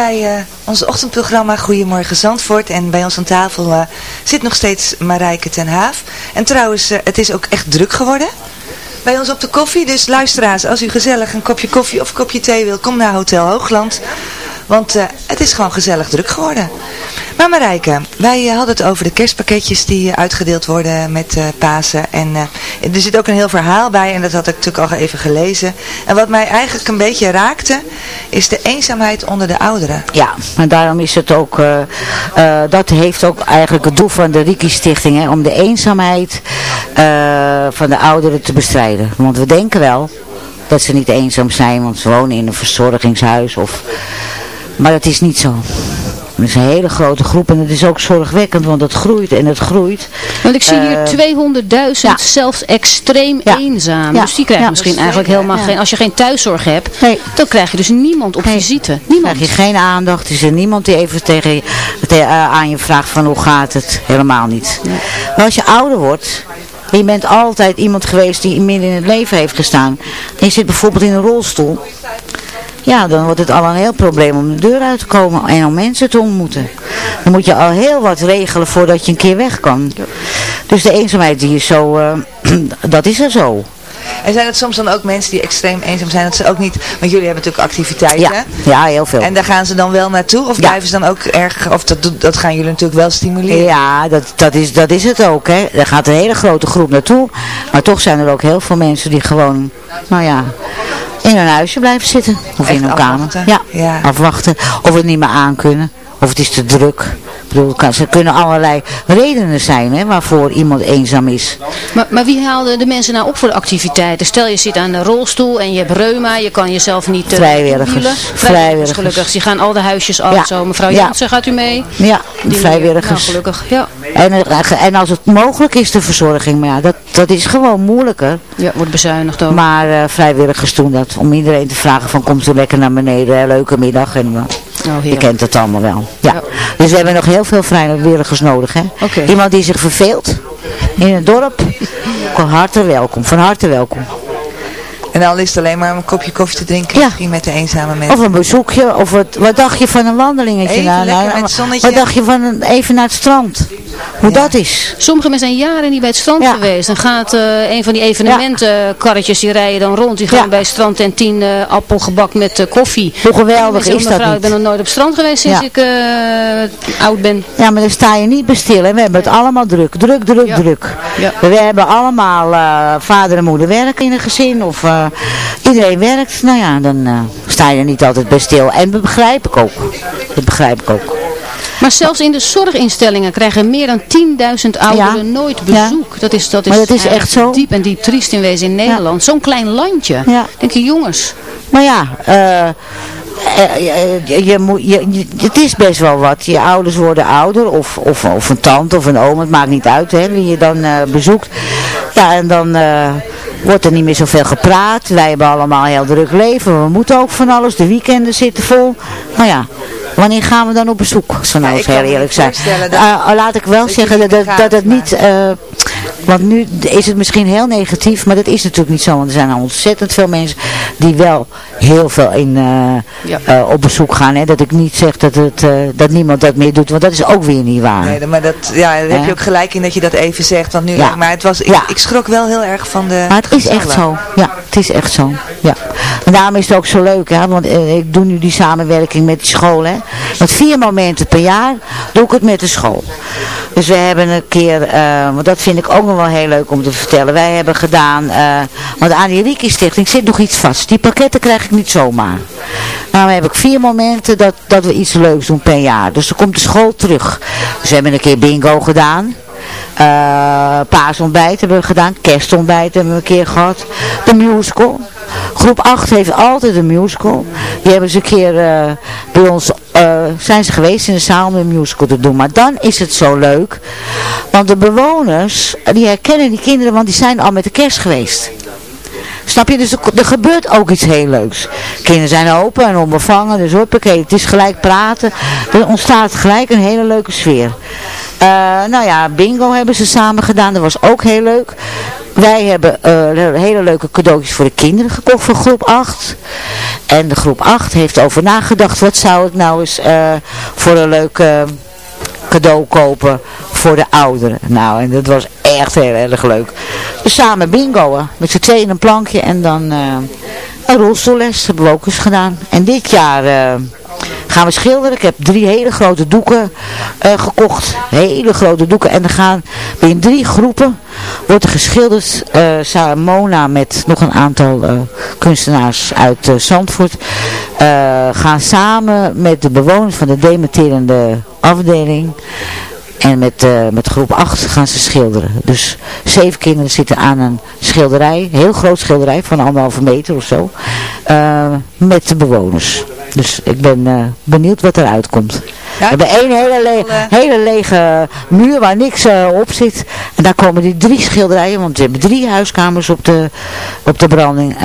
Bij uh, ons ochtendprogramma Goedemorgen Zandvoort. En bij ons aan tafel uh, zit nog steeds Marijke ten Haaf. En trouwens, uh, het is ook echt druk geworden. Bij ons op de koffie. Dus luisteraars, als u gezellig een kopje koffie of een kopje thee wil, kom naar Hotel Hoogland. Want het is gewoon gezellig druk geworden. Maar Marijke, wij hadden het over de kerstpakketjes die uitgedeeld worden met Pasen. En er zit ook een heel verhaal bij en dat had ik natuurlijk al even gelezen. En wat mij eigenlijk een beetje raakte, is de eenzaamheid onder de ouderen. Ja, en daarom is het ook, uh, uh, dat heeft ook eigenlijk het doel van de Riki Stichting, hè, om de eenzaamheid uh, van de ouderen te bestrijden. Want we denken wel dat ze niet eenzaam zijn, want ze wonen in een verzorgingshuis. Of... Maar dat is niet zo. Het is een hele grote groep en het is ook zorgwekkend, want het groeit en het groeit. Want ik zie hier 200.000 ja. zelfs extreem ja. eenzaam. Ja. Dus die krijgen misschien eigenlijk helemaal geen... Als je geen thuiszorg hebt, nee. dan krijg je dus niemand op nee. visite. Niemand. krijg je geen aandacht. Is er niemand die even tegen, tegen uh, aan je vraagt van hoe gaat het? Helemaal niet. Nee. Maar als je ouder wordt... Je bent altijd iemand geweest die midden in het leven heeft gestaan. En je zit bijvoorbeeld in een rolstoel. Ja, dan wordt het al een heel probleem om de deur uit te komen en om mensen te ontmoeten. Dan moet je al heel wat regelen voordat je een keer weg kan. Dus de eenzaamheid die is zo, uh, dat is er zo. En zijn het soms dan ook mensen die extreem eenzaam zijn, dat ze ook niet, want jullie hebben natuurlijk activiteiten. Ja, ja heel veel. En daar gaan ze dan wel naartoe? Of ja. blijven ze dan ook erg, of dat, dat gaan jullie natuurlijk wel stimuleren? Ja, dat, dat, is, dat is het ook. Hè. Er gaat een hele grote groep naartoe. Maar toch zijn er ook heel veel mensen die gewoon, nou ja, in hun huisje blijven zitten. Of Echt in hun kamer. afwachten. Ja, Ja. afwachten. Of het niet meer aankunnen. Of het is te druk. Ik bedoel, ze kunnen allerlei redenen zijn hè, waarvoor iemand eenzaam is. Maar, maar wie haalde de mensen nou op voor de activiteiten? Stel je zit aan de rolstoel en je hebt reuma, je kan jezelf niet uh, Vrijwilligers. Vrijwilligers. gelukkig. Die gaan al de huisjes af Ja. zo. Mevrouw Ja. Jansen, gaat u mee? Ja, Die- vrijwilligers. Nou, gelukkig, ja. En, er- en als het mogelijk is, de verzorging. Maar ja, dat, dat is gewoon moeilijker. Ja, wordt bezuinigd ook. Maar eh, vrijwilligers doen dat. Om iedereen te vragen van komt u lekker naar beneden. hè, Leuke middag. En, eh, je kent het allemaal wel. Ja. Dus we hebben nog heel veel vrijwilligers nodig. Hè? Iemand die zich verveelt in het dorp. Van harte welkom. Van harte welkom. En dan is het alleen maar om een kopje koffie te drinken, Ja. misschien met de eenzame mensen. Of een bezoekje. Of wat, wat dacht je van een wandelingetje? Even naar- lekker naar- met het zonnetje. Wat dacht je van een, even naar het strand? Hoe dat is. Sommige mensen zijn jaren niet bij het strand Ja. geweest. Dan gaat eh, een van die evenementenkarretjes, die rijden dan rond. Die gaan Ja. bij het strand en tien eh, appelgebak met eh, koffie. Hoe geweldig is dat? Ik ben nog nooit op strand geweest sinds Ja. ik eh, oud ben. Ja, maar dan sta je niet bij stil. Hè. We hebben het allemaal druk. Druk, druk, Ja. druk. Ja. We hebben allemaal eh, vader en moeder werken in een gezin. Of eh, iedereen werkt. Nou ja, dan eh, sta je er niet altijd bij stil. En dat begrijp ik ook. Dat begrijp ik ook. Maar zelfs in de zorginstellingen krijgen meer dan 10.000 ouderen Ja. nooit Ja. bezoek. Dat is, dat is, dat is echt zo. diep en diep triest in wezen in Nederland. Zo'n klein landje. Ja. Denk je, jongens. Maar ja, eh, je, je, je moet, je, het is best wel wat. Je ouders worden ouder. Of, of, of een tante of een oom. Het maakt niet uit hè, wie je dan eh, bezoekt. Ja, en dan eh, wordt er niet meer zoveel gepraat. Wij hebben allemaal een heel druk leven. We moeten ook van alles. De weekenden zitten vol. Nou ja. Wanneer gaan we dan op bezoek? We nou Ja, heel eerlijk zijn. dat- Eh, laat ik wel dat zeggen dat, dat het niet... want nu is het misschien heel negatief, maar dat is natuurlijk niet zo. Want er zijn al ontzettend veel mensen die wel heel veel in, eh, Ja. eh, op bezoek gaan. Hè? Dat ik niet zeg dat, het, eh, dat niemand dat meer doet, want dat is ook weer niet waar. Nee, maar dat, ja, daar heb je ook gelijk in dat je dat even zegt. Want nu, Ja. maar het was, ik, Ja. ik schrok wel heel erg van de Maar het is echt zo. Ja, het is echt zo. Ja. En daarom is het ook zo leuk, hè? want ik doe nu die samenwerking met die school. Hè? Want vier momenten per jaar doe ik het met de school. Dus we hebben een keer, eh, want dat vind ik ook wel heel leuk om te vertellen. Wij hebben gedaan, eh, want aan die Riki Stichting zit nog iets vast. Die pakketten krijg ik niet zomaar. Nou, dan heb ik vier momenten dat, dat we iets leuks doen per jaar. Dus dan komt de school terug. Dus we hebben een keer bingo gedaan. Eh, paasontbijt hebben we gedaan. Kerstontbijt hebben we een keer gehad. De musical. Groep 8 heeft altijd een musical. Die hebben ze een keer eh, bij ons, eh, zijn ze geweest in de zaal om een musical te doen. Maar dan is het zo leuk. Want de bewoners, die herkennen die kinderen, want die zijn al met de kerst geweest. Snap je? Dus er, er gebeurt ook iets heel leuks. Kinderen zijn open en onbevangen, dus hoppakee, het is gelijk praten. Er ontstaat gelijk een hele leuke sfeer. Eh, nou ja, bingo hebben ze samen gedaan, dat was ook heel leuk. Wij hebben eh, hele leuke cadeautjes voor de kinderen gekocht voor groep 8. En de groep 8 heeft over nagedacht, wat zou ik nou eens eh, voor een leuke cadeau kopen voor de ouderen. Nou, en dat was echt heel erg leuk. Dus samen bingoen, met z'n tweeën een plankje en dan een rolstoelles hebben we ook eens gedaan. En dit jaar gaan we schilderen. Ik heb drie hele grote doeken uh, gekocht. Hele grote doeken. En dan gaan we in drie groepen wordt er geschilderd. Uh, Mona met nog een aantal uh, kunstenaars uit Zandvoort gaan samen met de bewoners van de dementerende afdeling en met, met groep 8 gaan ze schilderen. Dus zeven kinderen zitten aan een schilderij, een heel groot schilderij van anderhalve meter of zo, met de bewoners. Dus ik ben uh, benieuwd wat eruit komt. Ja, we hebben één hele, le hele lege muur waar niks op zit. En daar komen die drie schilderijen, want we hebben drie huiskamers op de, op de branding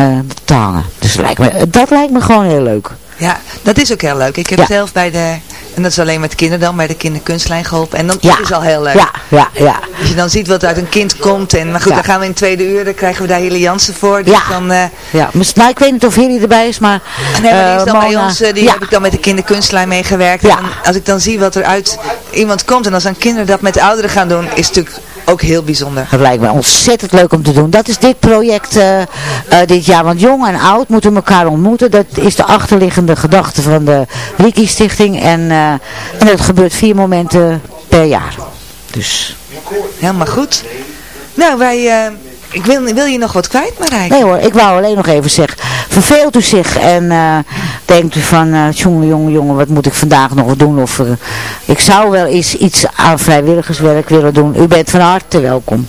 te hangen. Dus lijkt, me, dat lijkt me gewoon heel leuk. Ja, dat is ook heel leuk. Ik heb ja. zelf bij de en dat is alleen met kinderen dan, bij de kinderkunstlijn geholpen. En dan ja. is het al heel leuk. Ja, ja, ja. Als je dan ziet wat uit een kind komt. En, maar goed, ja. dan gaan we in het tweede uur, dan krijgen we daar Hilly Jansen voor. Dus ja. Dan, uh, ja. Nou, ik weet niet of Hilly erbij is, maar... Nee, maar die is dan uh, bij ons, uh, die heb ik dan met de kinderkunstlijn meegewerkt. En als ik dan zie wat er uit iemand komt en als dan kinderen dat met de ouderen gaan doen, is het natuurlijk ook heel bijzonder. Het lijkt me ontzettend leuk om te doen. Dat is dit project uh, uh, dit jaar. Want jong en oud moeten elkaar ontmoeten. Dat is de achterliggende gedachte van de Riki Stichting. En, uh, en dat gebeurt vier momenten per jaar. Dus. Helemaal goed. Nou, wij... Ik wil, wil je nog wat kwijt, Marijk? Nee hoor, ik wou alleen nog even zeggen. Verveelt u zich en uh, denkt u van, uh, jongen, jongen, jongen, wat moet ik vandaag nog doen? Of uh, ik zou wel eens iets aan vrijwilligerswerk willen doen. U bent van harte welkom.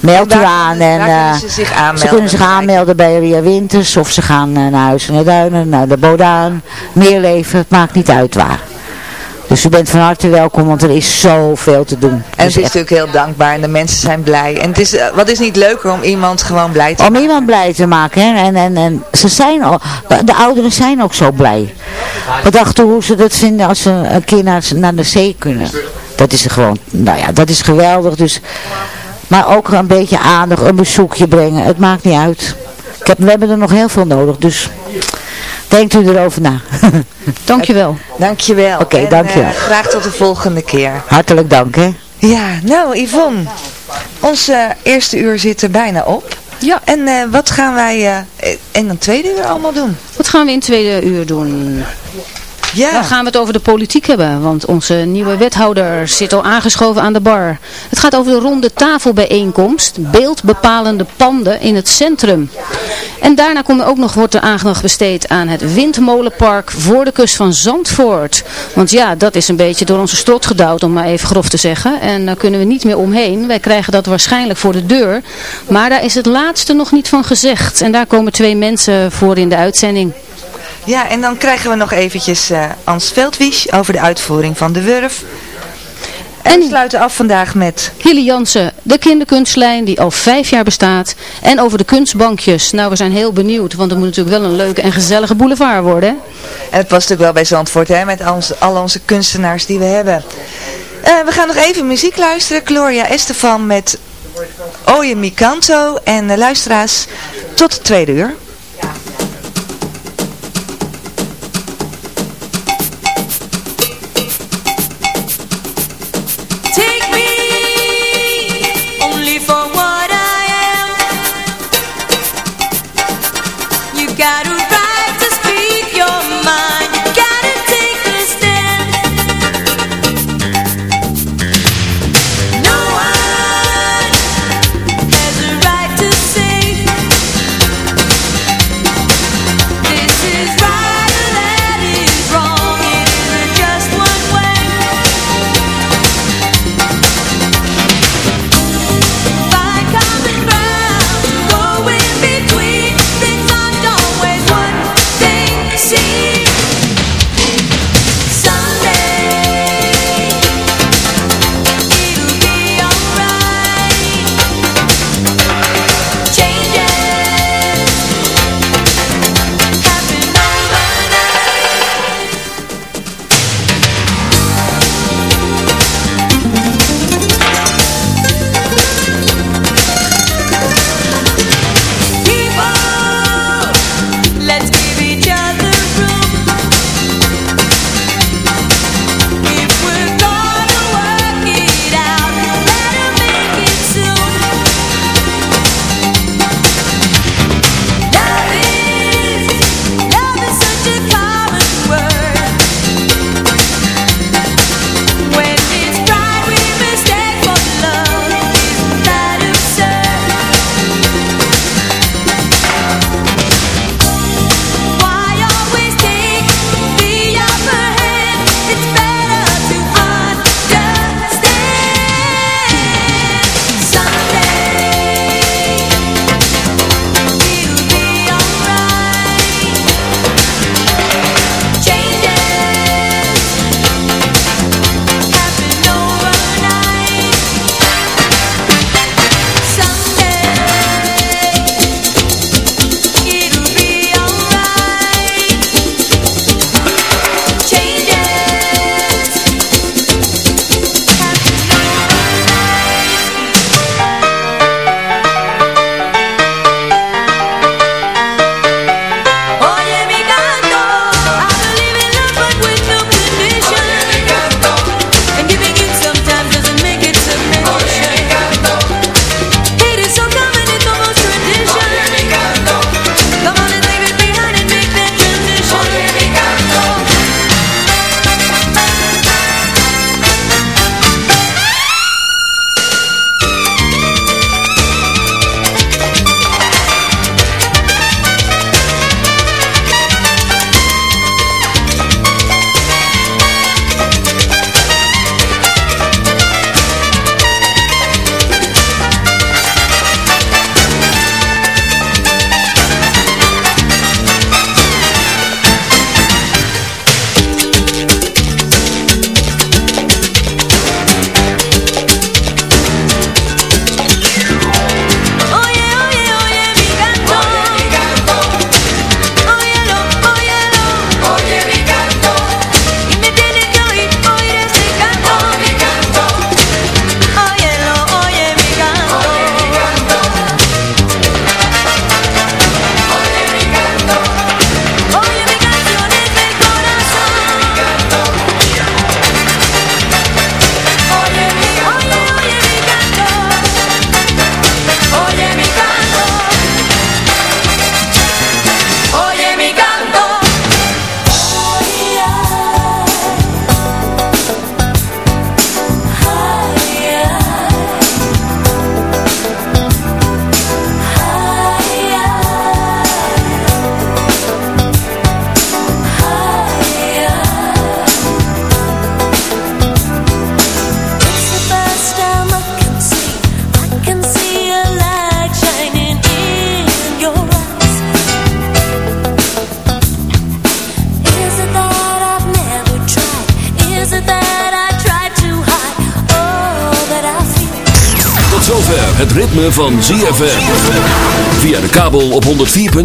Meld u aan en uh, ze, zich aanmelden, ze kunnen zich aanmelden bij Ria Winters of ze gaan naar Huis van de Duinen, naar de Bodaan, Meerleven, het maakt niet uit waar. Dus u bent van harte welkom, want er is zoveel te doen. En het is, echt... natuurlijk heel dankbaar en de mensen zijn blij. En het is, uh, wat is niet leuker om iemand gewoon blij te om maken? Om iemand blij te maken. Hè? En, en, en ze zijn al, de ouderen zijn ook zo blij. We dachten hoe ze dat vinden als ze een keer naar, naar de zee kunnen. Dat is gewoon, nou ja, dat is geweldig. Dus, maar ook een beetje aandacht, een bezoekje brengen. Het maakt niet uit. Ik heb, we hebben er nog heel veel nodig, dus... Denkt u erover na. Dankjewel. Dankjewel. Oké, okay, dankjewel. Uh, graag tot de volgende keer. Hartelijk dank, hè. Ja, nou Yvonne. Onze eerste uur zit er bijna op. Ja. En uh, wat gaan wij in een tweede uur allemaal doen? Wat gaan we in het tweede uur doen? Ja. Dan gaan we het over de politiek hebben, want onze nieuwe wethouder zit al aangeschoven aan de bar. Het gaat over de ronde tafelbijeenkomst, beeldbepalende panden in het centrum. En daarna komt er ook nog, wordt er aandacht besteed aan het windmolenpark voor de kust van Zandvoort. Want ja, dat is een beetje door onze strot gedouwd, om maar even grof te zeggen. En daar kunnen we niet meer omheen. Wij krijgen dat waarschijnlijk voor de deur. Maar daar is het laatste nog niet van gezegd. En daar komen twee mensen voor in de uitzending. Ja, en dan krijgen we nog eventjes uh, Ans Veldwies over de uitvoering van de Wurf. En we sluiten af vandaag met... Hilly Jansen, de kinderkunstlijn die al vijf jaar bestaat. En over de kunstbankjes. Nou, we zijn heel benieuwd, want het moet natuurlijk wel een leuke en gezellige boulevard worden. Hè? En het past natuurlijk wel bij Zandvoort, hè, met ons, al onze kunstenaars die we hebben. Uh, we gaan nog even muziek luisteren. Gloria Estefan met Oye Mi Canto. En uh, luisteraars, tot het tweede uur.